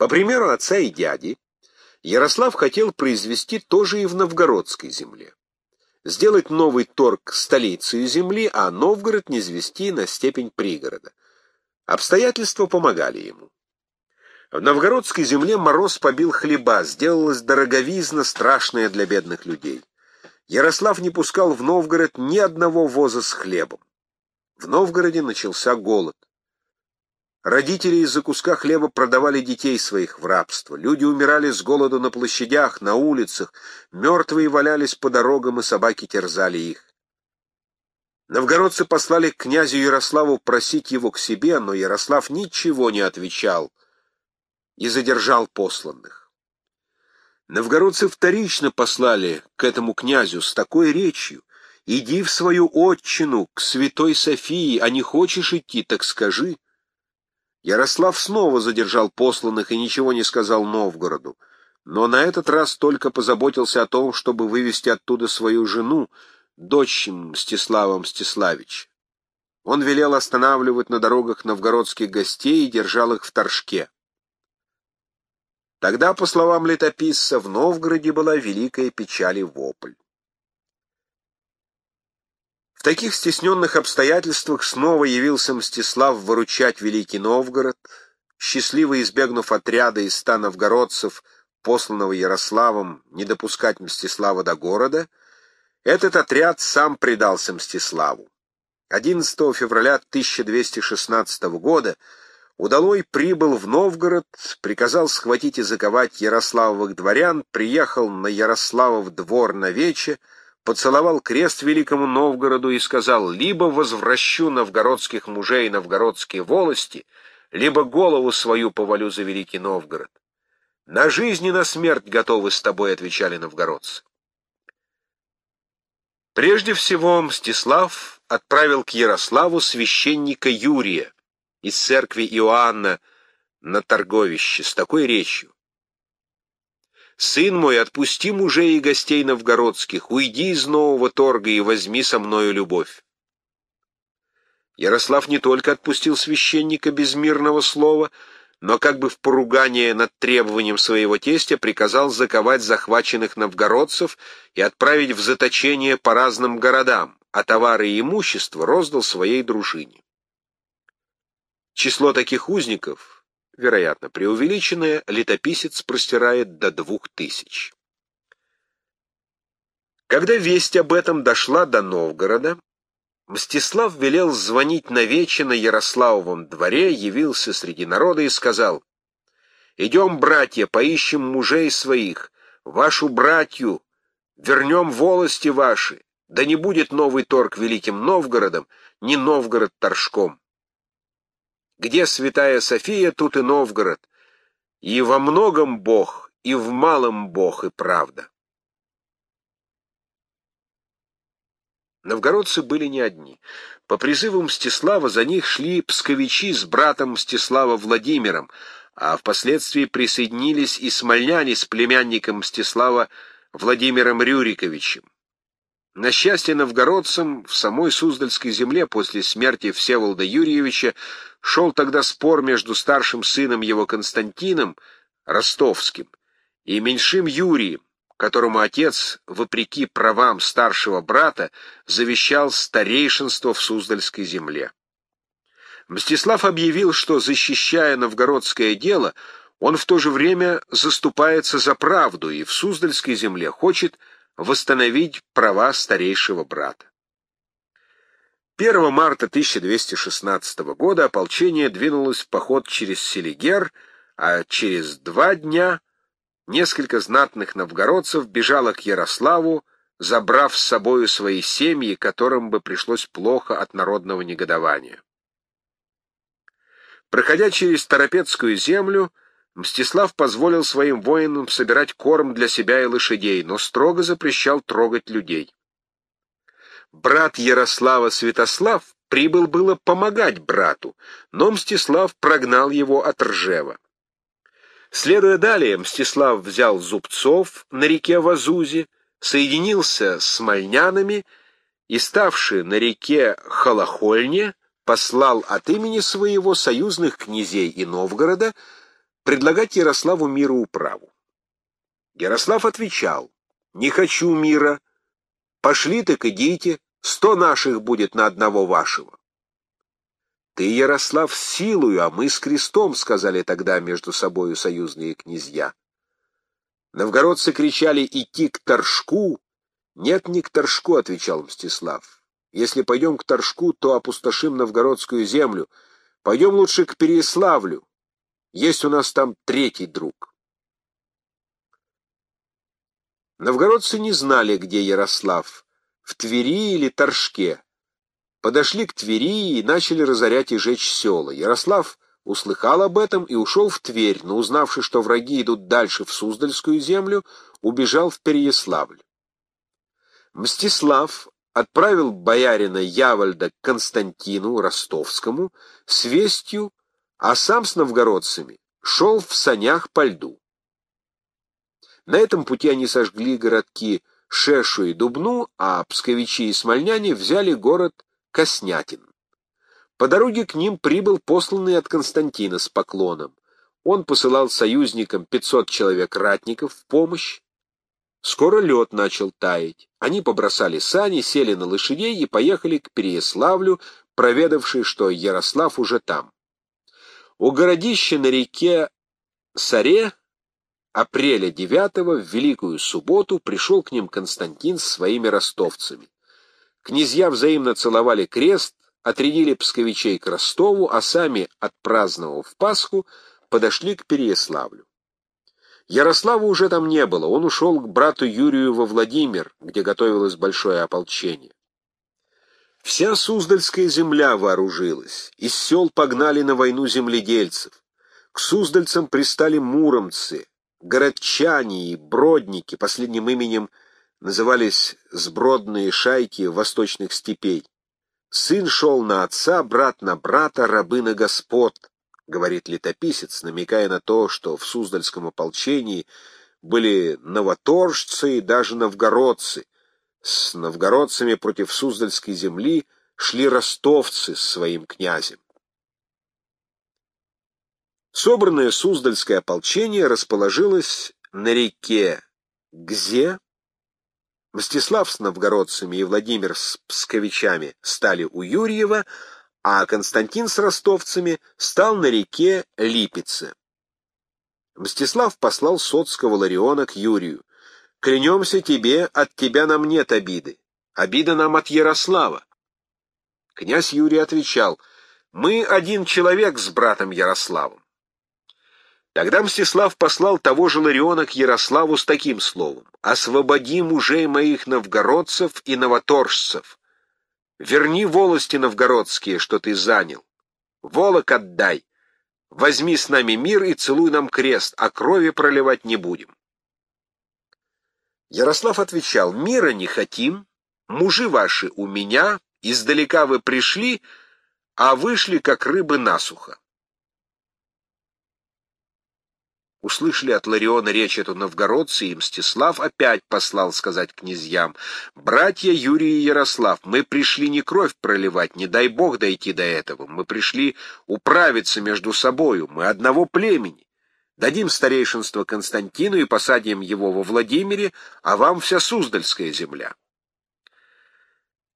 По примеру отца и дяди, Ярослав хотел произвести то же и в новгородской земле. Сделать новый торг столицей земли, а Новгород низвести на степень пригорода. Обстоятельства помогали ему. В новгородской земле мороз побил хлеба, сделалась дороговизна, страшная для бедных людей. Ярослав не пускал в Новгород ни одного воза с хлебом. В Новгороде начался голод. Родители из-за куска хлеба продавали детей своих в рабство. Люди умирали с голоду на площадях, на улицах, мертвые валялись по дорогам, и собаки терзали их. Новгородцы послали к князю Ярославу просить его к себе, но Ярослав ничего не отвечал и задержал посланных. Новгородцы вторично послали к этому князю с такой речью. «Иди в свою отчину, к святой Софии, а не хочешь идти, так скажи». Ярослав снова задержал посланных и ничего не сказал Новгороду, но на этот раз только позаботился о том, чтобы вывести оттуда свою жену, дочь Мстислава Мстиславич. Он велел останавливать на дорогах новгородских гостей и держал их в торжке. Тогда, по словам летописца, в Новгороде была великая печаль и вопль. В таких стесненных обстоятельствах снова явился Мстислав выручать Великий Новгород, счастливо избегнув отряда из ста новгородцев, посланного Ярославом, не допускать Мстислава до города, этот отряд сам предался Мстиславу. 11 февраля 1216 года Удалой прибыл в Новгород, приказал схватить и заковать ярославовых дворян, приехал на Ярославов двор на вече, поцеловал крест великому Новгороду и сказал, либо возвращу новгородских мужей новгородские волости, либо голову свою повалю за великий Новгород. На жизнь и на смерть готовы с тобой, отвечали новгородцы. Прежде всего Мстислав отправил к Ярославу священника Юрия, из церкви Иоанна на торговище с такой речью. «Сын мой, отпусти мужей и гостей новгородских, уйди из нового торга и возьми со мною любовь». Ярослав не только отпустил священника без мирного слова, но как бы в поругание над требованием своего тестя приказал заковать захваченных новгородцев и отправить в заточение по разным городам, а товары и имущество роздал своей дружине. Число таких узников, вероятно, преувеличенное, летописец простирает до двух тысяч. Когда весть об этом дошла до Новгорода, Мстислав велел звонить на вече на Ярославовом дворе, явился среди народа и сказал, «Идем, братья, поищем мужей своих, вашу братью, вернем волости ваши, да не будет новый торг великим Новгородом, ни Новгород торжком. Где святая София, тут и Новгород. И во многом Бог, и в малом Бог, и правда. Новгородцы были не одни. По призыву Мстислава за них шли псковичи с братом Мстислава Владимиром, а впоследствии присоединились и смольняне с племянником Мстислава Владимиром Рюриковичем. На счастье новгородцам в самой Суздальской земле после смерти Всеволода Юрьевича шел тогда спор между старшим сыном его Константином, Ростовским, и меньшим Юрием, которому отец, вопреки правам старшего брата, завещал старейшинство в Суздальской земле. Мстислав объявил, что, защищая новгородское дело, он в то же время заступается за правду и в Суздальской земле хочет восстановить права старейшего брата. 1 марта 1216 года ополчение двинулось в поход через Селигер, а через два дня несколько знатных новгородцев бежало к Ярославу, забрав с собою свои семьи, которым бы пришлось плохо от народного негодования. Проходя через Торопецкую землю, Мстислав позволил своим воинам собирать корм для себя и лошадей, но строго запрещал трогать людей. Брат Ярослава Святослав прибыл было помогать брату, но Мстислав прогнал его от Ржева. Следуя далее, Мстислав взял зубцов на реке Вазузе, соединился с мальнянами и, ставший на реке Холохольне, послал от имени своего союзных князей и Новгорода предлагать Ярославу мироуправу. Ярослав отвечал, «Не хочу мира. Пошли так идите, сто наших будет на одного вашего». «Ты, Ярослав, с силою, а мы с крестом», — сказали тогда между собою союзные князья. Новгородцы кричали «идти к Торжку». «Нет, не к Торжку», — отвечал Мстислав. «Если пойдем к Торжку, то опустошим новгородскую землю. Пойдем лучше к Переяславлю. Есть у нас там третий друг». Новгородцы не знали, где Ярослав, в Твери или Торжке. Подошли к Твери и начали разорять и жечь села. Ярослав услыхал об этом и ушел в Тверь, но, узнавши, что враги идут дальше в Суздальскую землю, убежал в Переяславль. Мстислав отправил боярина Явольда к Константину Ростовскому с вестью, а сам с новгородцами шел в санях по льду. На этом пути они сожгли городки Шешу и Дубну, а псковичи и смольняне взяли город Коснятин. По дороге к ним прибыл посланный от Константина с поклоном. Он посылал союзникам 500 человек-ратников в помощь. Скоро лед начал таять. Они побросали сани, сели на лошадей и поехали к Переяславлю, проведавши, что Ярослав уже там. У городища на реке Саре апреля 9 в Великую Субботу пришел к ним Константин с своими ростовцами. Князья взаимно целовали крест, отрядили псковичей к Ростову, а сами, отпраздновав Пасху, подошли к Переяславлю. Ярослава уже там не было, он ушел к брату Юрию во Владимир, где готовилось большое ополчение. Вся Суздальская земля вооружилась, из сел погнали на войну земледельцев. К суздальцам пристали муромцы, городчане и бродники, последним именем назывались сбродные шайки восточных степей. Сын шел на отца, брат на брата, рабы на господ, говорит летописец, намекая на то, что в Суздальском ополчении были новоторжцы и даже новгородцы. С новгородцами против Суздальской земли шли ростовцы с своим князем. Собранное Суздальское ополчение расположилось на реке Гзе. Мстислав с новгородцами и Владимир с псковичами стали у Юрьева, а Константин с ростовцами стал на реке Липице. Мстислав послал соцкого Лариона к Юрию. «Клянемся тебе, от тебя нам нет обиды. Обида нам от Ярослава». Князь Юрий отвечал, «Мы один человек с братом Ярославом. Тогда Мстислав послал того же Лариона к Ярославу с таким словом «Освободи мужей моих новгородцев и новоторжцев. Верни волости новгородские, что ты занял. Волок отдай. Возьми с нами мир и целуй нам крест, а крови проливать не будем». Ярослав отвечал «Мира не хотим, мужи ваши у меня, издалека вы пришли, а вышли, как рыбы насухо. Услышали от Лариона речь эту новгородцы, и Мстислав опять послал сказать князьям, «Братья Юрий и Ярослав, мы пришли не кровь проливать, не дай бог дойти до этого, мы пришли управиться между собою, мы одного племени. Дадим старейшинство Константину и посадим его во Владимире, а вам вся Суздальская земля».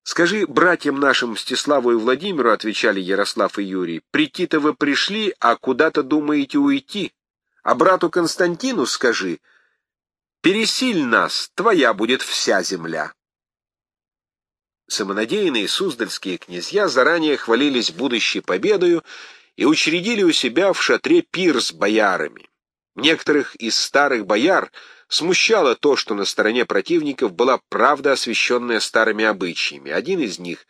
«Скажи братьям нашим Мстиславу и Владимиру, — отвечали Ярослав и Юрий, — прийти-то вы пришли, а куда-то думаете уйти». А брату Константину скажи, пересиль нас, твоя будет вся земля. Самонадеянные суздальские князья заранее хвалились будущей победою и учредили у себя в шатре пир с боярами. Некоторых из старых бояр смущало то, что на стороне противников была правда, освященная старыми обычаями. Один из них,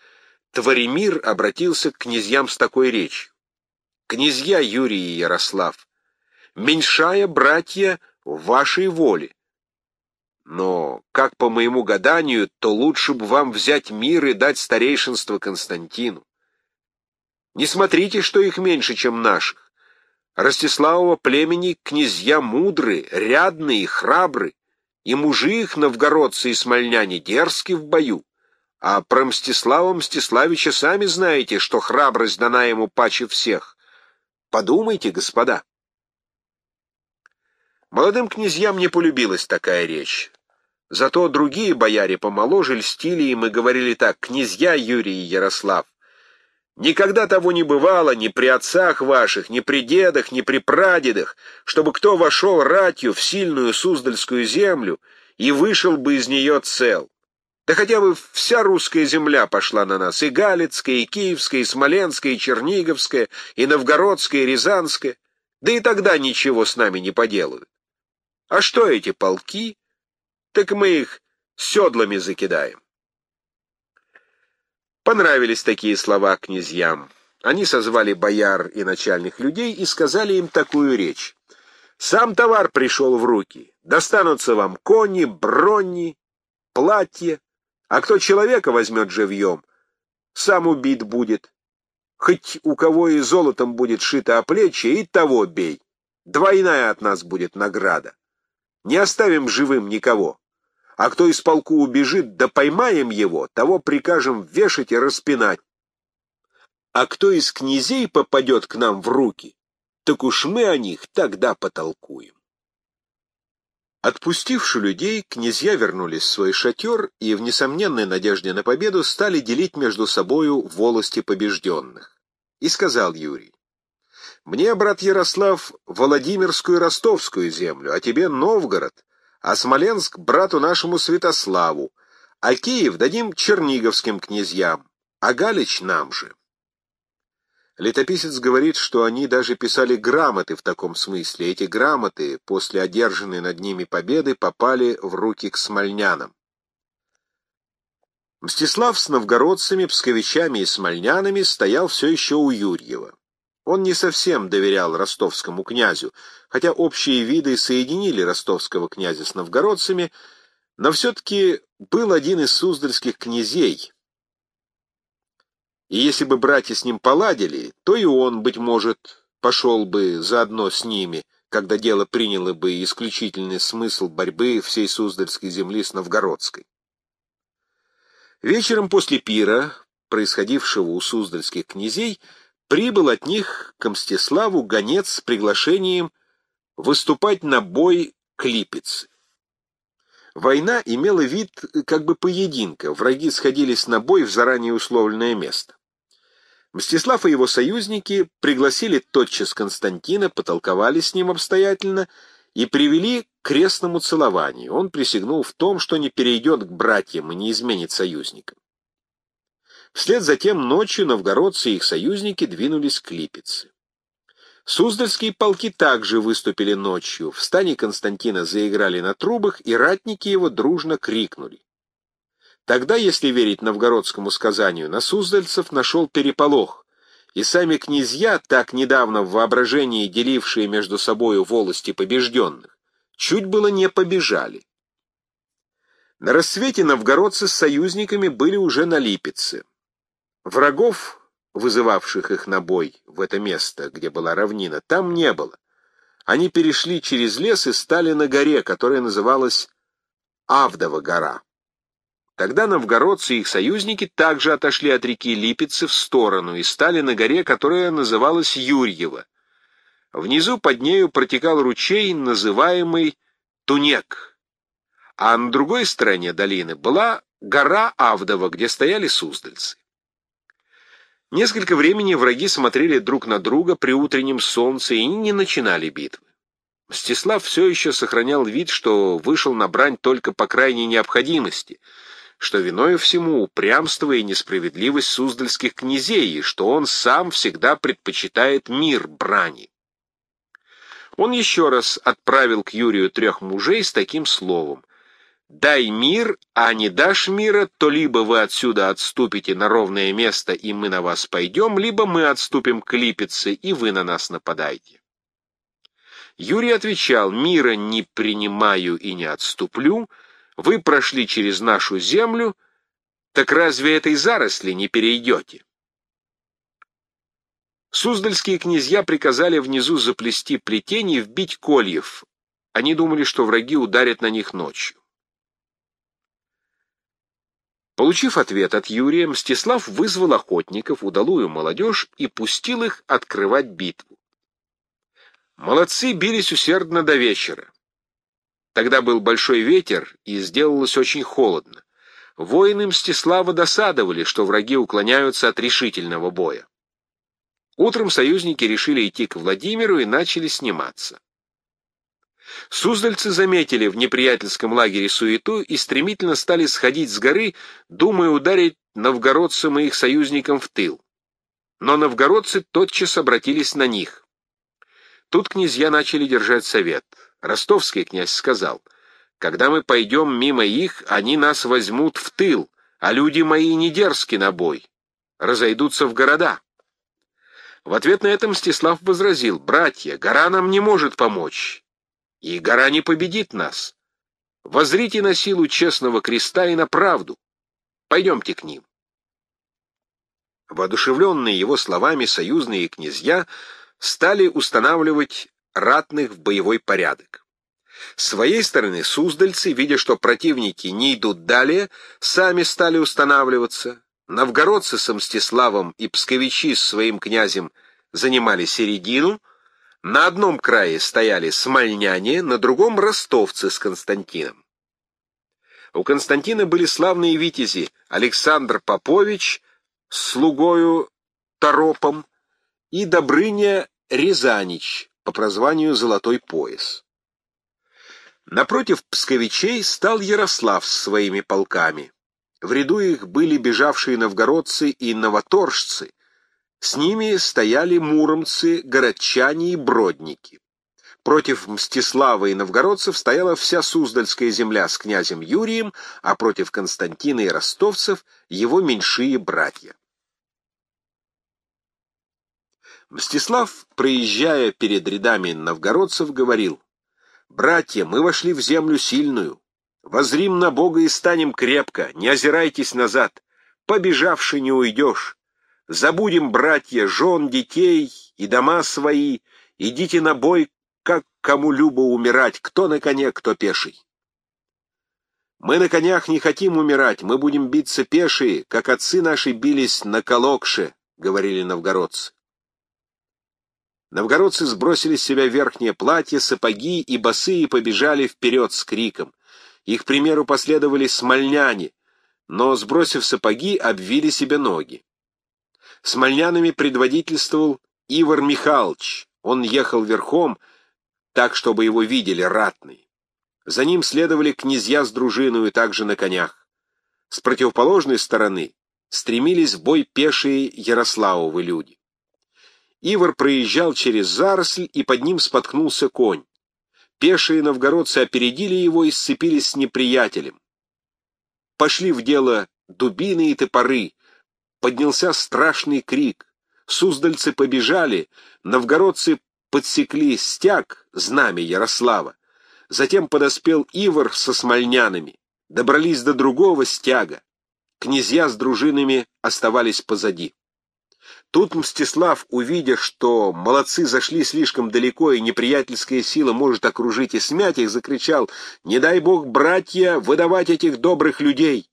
Творимир, обратился к князьям с такой речью. «Князья Юрий и Ярослав, меньшая, братья, вашей воле. Но, как по моему гаданию, то лучше бы вам взять мир и дать старейшинство Константину. Не смотрите, что их меньше, чем наших. Ростиславова племени князья мудры, рядные и храбры, и мужи их, новгородцы и смольняне, дерзки в бою. А про Мстислава Мстиславича сами знаете, что храбрость дана ему паче всех. Подумайте, господа. Молодым князьям не полюбилась такая речь. Зато другие бояре помоложе льстили им и говорили так, «Князья Юрий и Ярослав, никогда того не бывало ни при отцах ваших, ни при дедах, ни при прадедах, чтобы кто вошел ратью в сильную Суздальскую землю и вышел бы из нее цел. Да хотя бы вся русская земля пошла на нас, и Галицкая, и Киевская, и Смоленская, и Черниговская, и Новгородская, и Рязанская, да и тогда ничего с нами не поделают. А что эти полки? Так мы их седлами закидаем. Понравились такие слова князьям. Они созвали бояр и начальных людей и сказали им такую речь. «Сам товар пришел в руки. Достанутся вам кони, брони, платья, а кто человека возьмет живьем, сам убит будет. Хоть у кого и золотом будет шито о плечи, и того бей. Двойная от нас будет награда. Не оставим живым никого. А кто из полку убежит, да поймаем его, того прикажем вешать и распинать. А кто из князей попадет к нам в руки, так уж мы о них тогда потолкуем. Отпустивши людей, князья вернулись в свой шатер и в несомненной надежде на победу стали делить между собою волости побежденных. И сказал Юрий, «Мне, брат Ярослав, Владимирскую Ростовскую землю, а тебе Новгород, а Смоленск — брату нашему Святославу, а Киев дадим черниговским князьям, а Галич нам же». Летописец говорит, что они даже писали грамоты в таком смысле. Эти грамоты, после одержанной над ними победы, попали в руки к смольнянам. Мстислав с новгородцами, псковичами и смольнянами стоял все еще у Юрьева. Он не совсем доверял ростовскому князю, хотя общие виды соединили ростовского князя с новгородцами, но все-таки был один из суздальских князей, и если бы братья с ним поладили, то и он, быть может, пошел бы заодно с ними, когда дело приняло бы исключительный смысл борьбы всей Суздальской земли с Новгородской. Вечером после пира, происходившего у суздальских князей, прибыл от них к Мстиславу гонец с приглашением выступать на бой к Липеце. Война имела вид как бы поединка, враги сходились на бой в заранее условленное место. Мстислав и его союзники пригласили тотчас Константина, потолковали с ним обстоятельно и привели к крестному целованию. Он присягнул в том, что не перейдет к братьям и не изменит союзникам. Вслед за тем ночью новгородцы и их союзники двинулись к Липеце. Суздальские полки также выступили ночью. В стане Константина заиграли на трубах, и ратники его дружно крикнули. Тогда, если верить новгородскому сказанию, на суздальцев нашел переполох, и сами князья, так недавно в воображении делившие между собою волости побежденных, чуть было не побежали. На рассвете новгородцы с союзниками были уже на Липеце. Врагов вызывавших их на бой в это место, где была равнина, там не было. Они перешли через лес и стали на горе, которая называлась Авдова гора. Тогда новгородцы и их союзники также отошли от реки Липицы в сторону и стали на горе, которая называлась Юрьева. Внизу под нею протекал ручей, называемый Тунек, а на другой стороне долины была гора Авдова, где стояли суздальцы. Несколько времени враги смотрели друг на друга при утреннем солнце и не начинали битвы. Мстислав все еще сохранял вид, что вышел на брань только по крайней необходимости, что виною всему упрямство и несправедливость суздальских князей, и что он сам всегда предпочитает мир брани. Он еще раз отправил к Юрию трех мужей с таким словом — Дай мир, а не дашь мира, то либо вы отсюда отступите на ровное место, и мы на вас пойдем, либо мы отступим к Липеце, и вы на нас нападайте. Юрий отвечал, мира не принимаю и не отступлю, вы прошли через нашу землю, так разве этой заросли не перейдете? Суздальские князья приказали внизу заплести плетень и вбить кольев. Они думали, что враги ударят на них ночью. Получив ответ от Юрия, Мстислав вызвал охотников, удалую молодежь и пустил их открывать битву. Молодцы бились усердно до вечера. Тогда был большой ветер, и сделалось очень холодно. Воины Мстислава досадовали, что враги уклоняются от решительного боя. Утром союзники решили идти к Владимиру и начали сниматься. Суздальцы заметили в неприятельском лагере суету и стремительно стали сходить с горы, думая ударить новгородцам и их союзникам в тыл. Но новгородцы тотчас обратились на них. Тут князья начали держать совет. Ростовский князь сказал, «Когда мы пойдем мимо их, они нас возьмут в тыл, а люди мои не дерзки на бой, разойдутся в города». В ответ на это Мстислав возразил, «Братья, гора нам не может помочь, и гора не победит нас. Возрите на силу честного креста и на правду. Пойдемте к ним». Воодушевленные его словами союзные князья стали устанавливать ратных в боевой порядок. С своей стороны суздальцы, видя, что противники не идут далее, сами стали устанавливаться. Новгородцы с Мстиславом и псковичи с своим князем занимали середину, на одном крае стояли смольняне, на другом — ростовцы с Константином. У Константина были славные витязи Александр Попович с слугою Торопом и Добрыня Рязанич по прозванию «Золотой пояс». Напротив псковичей стал Ярослав с своими полками. В ряду их были бежавшие новгородцы и новоторжцы. С ними стояли муромцы, городчане и бродники. Против Мстислава и новгородцев стояла вся Суздальская земля с князем Юрием, а против Константина и ростовцев его меньшие братья. Мстислав, проезжая перед рядами новгородцев, говорил, «Братья, мы вошли в землю сильную. Возрим на Бога и станем крепко, не озирайтесь назад. Побежавши не уйдешь. Забудем, братья, жен, детей и дома свои. Идите на бой, как кому любо умирать, кто на коне, кто пеший. Мы на конях не хотим умирать, мы будем биться пешие, как отцы наши бились на Колокше, — говорили новгородцы. Новгородцы сбросили с себя верхнее платье, сапоги и босые побежали вперед с криком. Их примеру последовали смольняне, но, сбросив сапоги, обвили себе ноги. Смольнянами предводительствовал Ивар Михайлович. Он ехал верхом, так, чтобы его видели ратные. За ним следовали князья с дружиной также на конях. С противоположной стороны стремились в бой пешие Ярославовы люди. Ивар проезжал через заросль, и под ним споткнулся конь. Пешие новгородцы опередили его и сцепились с неприятелем. Пошли в дело дубины и топоры. Поднялся страшный крик. Суздальцы побежали, новгородцы подсекли стяг, знамя Ярослава. Затем подоспел Ивар со смольнянами. Добрались до другого стяга. Князья с дружинами оставались позади. Тут Мстислав, увидя, что молодцы зашли слишком далеко и неприятельская сила может окружить и смять их, закричал «Не дай бог, братья, выдавать этих добрых людей!»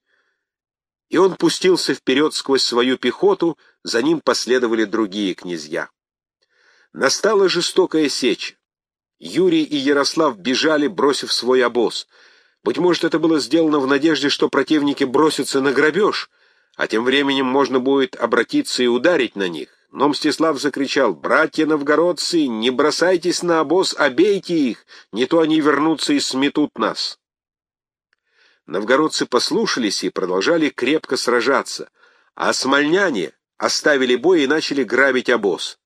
И он пустился вперед сквозь свою пехоту, за ним последовали другие князья. Настала жестокая сеча. Юрий и Ярослав бежали, бросив свой обоз. Быть может, это было сделано в надежде, что противники бросятся на грабеж — а тем временем можно будет обратиться и ударить на них. Но Мстислав закричал, «Братья новгородцы, не бросайтесь на обоз, а бейте их, не то они вернутся и сметут нас». Новгородцы послушались и продолжали крепко сражаться, а смольняне оставили бой и начали грабить обоз.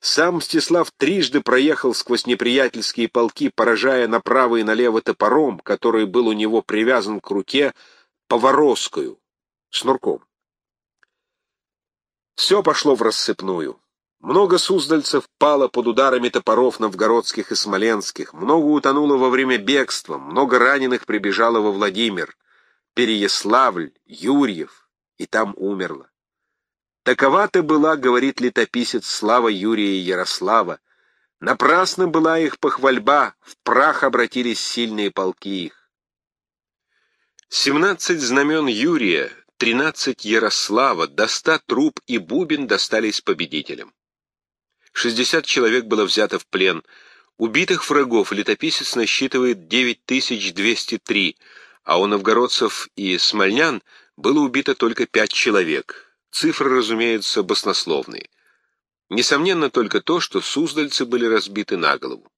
Сам Мстислав трижды проехал сквозь неприятельские полки, поражая направо и налево топором, который был у него привязан к руке поворозкою шнурком. Все пошло в рассыпную. Много суздальцев пало под ударами топоров новгородских и смоленских, много утонуло во время бегства, много раненых прибежало во Владимир, Переяславль, Юрьев, и там умерло. Такова-то была, говорит летописец, слава Юрия и Ярослава. Напрасно была их похвальба, в прах обратились сильные полки их. Семнадцать знамен Юрия, Тринадцать Ярослава, до ста труп и бубен достались победителям. Шестьдесят человек было взято в плен. Убитых врагов летописец насчитывает 9203, а у новгородцев и смольнян было убито только пять человек. Цифры, разумеется, баснословные. Несомненно только то, что суздальцы были разбиты на голову.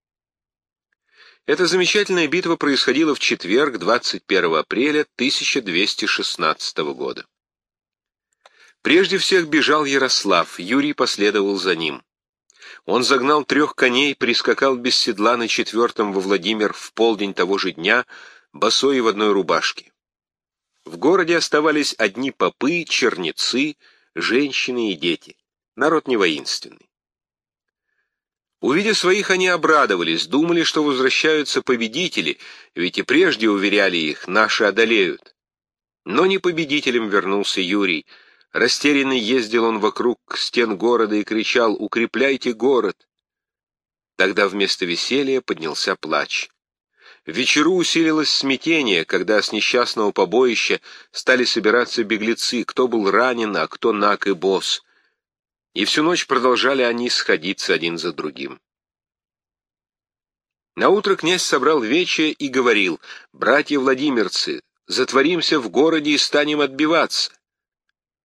Эта замечательная битва происходила в четверг, 21 апреля 1216 года. Прежде всех бежал Ярослав, Юрий последовал за ним. Он загнал трех коней, прискакал без седла на четвертом во Владимир в полдень того же дня, босой и в одной рубашке. В городе оставались одни попы, черницы, женщины и дети. Народ не воинственный. Увидя своих, они обрадовались, думали, что возвращаются победители, ведь и прежде уверяли их, наши одолеют. Но не победителем вернулся Юрий, Растерянный ездил он вокруг стен города и кричал «Укрепляйте город!». Тогда вместо веселья поднялся плач. Вечеру усилилось смятение, когда с несчастного побоища стали собираться беглецы, кто был ранен, а кто наг и босс. И всю ночь продолжали они сходиться один за другим. Наутро князь собрал вече и говорил, «Братья Владимирцы, затворимся в городе и станем отбиваться».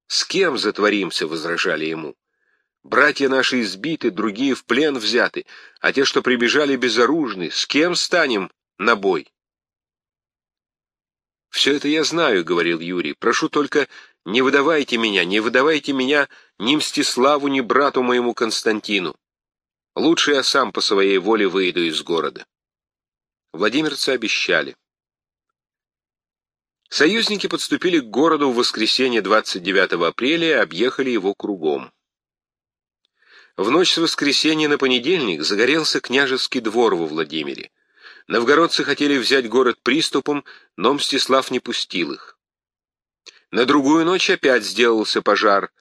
«С кем затворимся?» — возражали ему. «Братья наши избиты, другие в плен взяты, а те, что прибежали безоружны, с кем станем на бой?» «Все это я знаю», — говорил Юрий. «Прошу только, не выдавайте меня, не выдавайте меня ни Мстиславу, ни брату моему Константину. Лучше я сам по своей воле выйду из города». Владимирцы обещали. Союзники подступили к городу в воскресенье 29 апреля и объехали его кругом. В ночь с воскресенья на понедельник загорелся княжеский двор во Владимире. Новгородцы хотели взять город приступом, но Мстислав не пустил их. На другую ночь опять сделался пожар.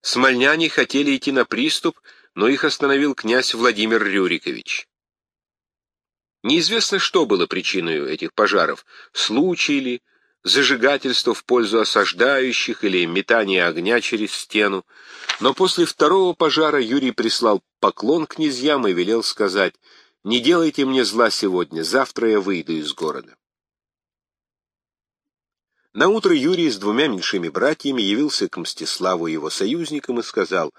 Смольняне хотели идти на приступ, но их остановил князь Владимир Рюрикович. Неизвестно, что было причиной этих пожаров, случай ли, зажигательство в пользу осаждающих или метание огня через стену. Но после второго пожара Юрий прислал поклон князьям и велел сказать, «Не делайте мне зла сегодня, завтра я выйду из города». Наутро Юрий с двумя меньшими братьями явился к Мстиславу его союзникам и сказал,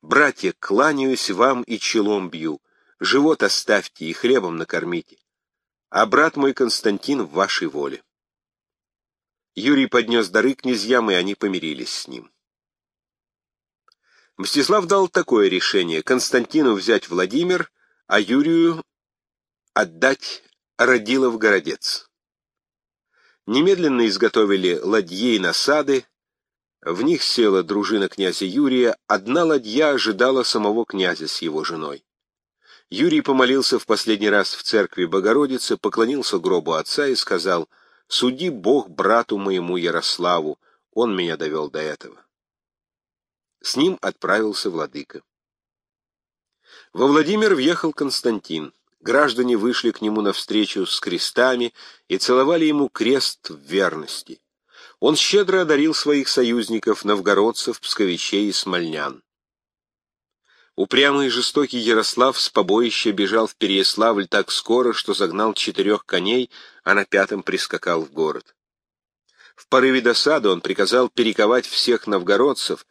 «Братья, кланяюсь вам и челом бью, живот оставьте и хлебом накормите, а брат мой Константин в вашей воле». Юрий поднес дары князьям, и они помирились с ним. Мстислав дал такое решение — Константину взять Владимир, а Юрию отдать Родилов городец. Немедленно изготовили ладьи и насады, в них села дружина князя Юрия, одна ладья ожидала самого князя с его женой. Юрий помолился в последний раз в церкви Богородицы, поклонился гробу отца и сказал — Суди Бог брату моему Ярославу, он меня довел до этого. С ним отправился владыка. Во Владимир въехал Константин. Граждане вышли к нему навстречу с крестами и целовали ему крест в верности. Он щедро одарил своих союзников, новгородцев, псковичей и смольнян. Упрямый и жестокий Ярослав с побоища бежал в Переяславль так скоро, что загнал четырех коней, а на пятом прискакал в город. В порыве досады он приказал перековать всех новгородцев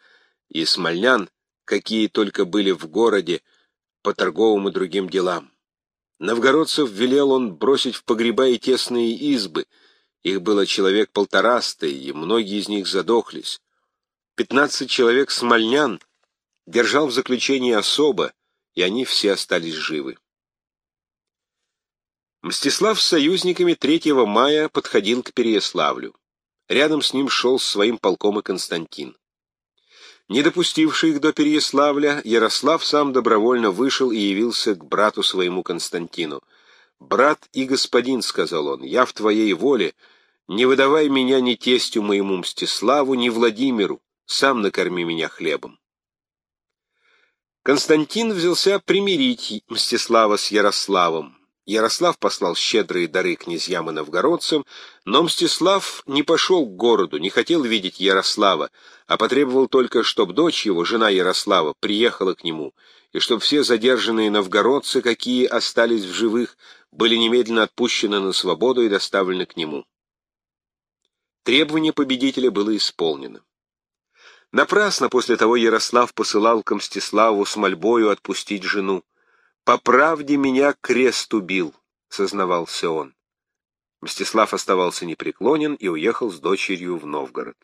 и смольнян, какие только были в городе, по торговым и другим делам. Новгородцев велел он бросить в погреба и тесные избы. Их было человек полтораста, и многие из них задохлись. Пятнадцать человек смольнян — держал в заключении особо, и они все остались живы. Мстислав с союзниками 3 мая подходил к Переяславлю. Рядом с ним шел с своим полком и Константин. Не допустивший их до Переяславля, Ярослав сам добровольно вышел и явился к брату своему Константину. «Брат и господин», — сказал он, — «я в твоей воле, не выдавай меня ни тестю моему Мстиславу, ни Владимиру, сам накорми меня хлебом». Константин взялся примирить Мстислава с Ярославом. Ярослав послал щедрые дары князьям и новгородцам, но Мстислав не пошел к городу, не хотел видеть Ярослава, а потребовал только, чтобы дочь его, жена Ярослава, приехала к нему, и чтобы все задержанные новгородцы, какие остались в живых, были немедленно отпущены на свободу и доставлены к нему. Требование победителя было исполнено. Напрасно после того Ярослав посылал к Мстиславу с мольбою отпустить жену. «По правде меня крест убил», — сознавался он. Мстислав оставался непреклонен и уехал с дочерью в Новгород.